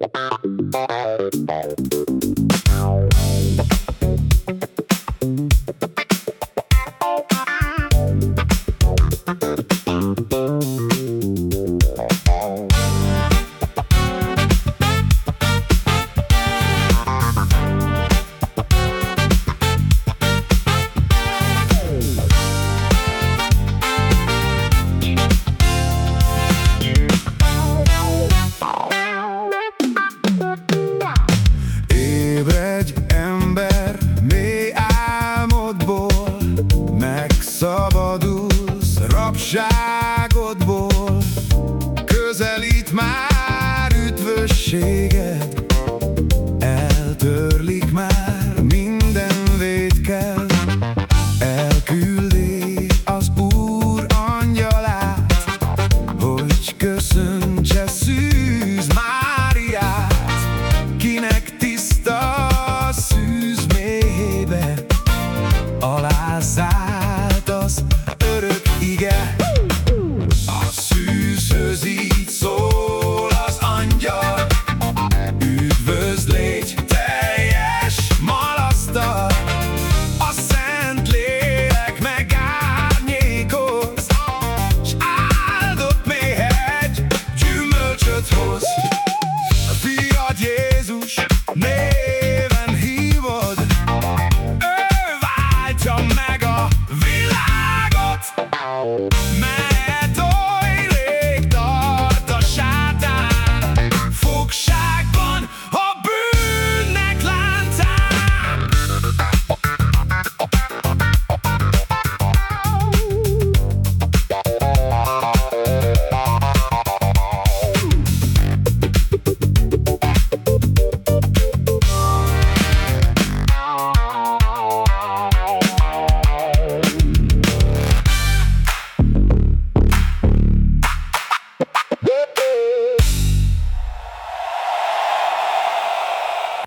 Bye. Rabságodból Közelít már üdvössége